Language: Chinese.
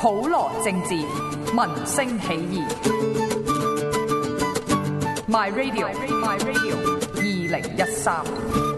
普罗政治，民声起义。My radio，My Radio 二零一三。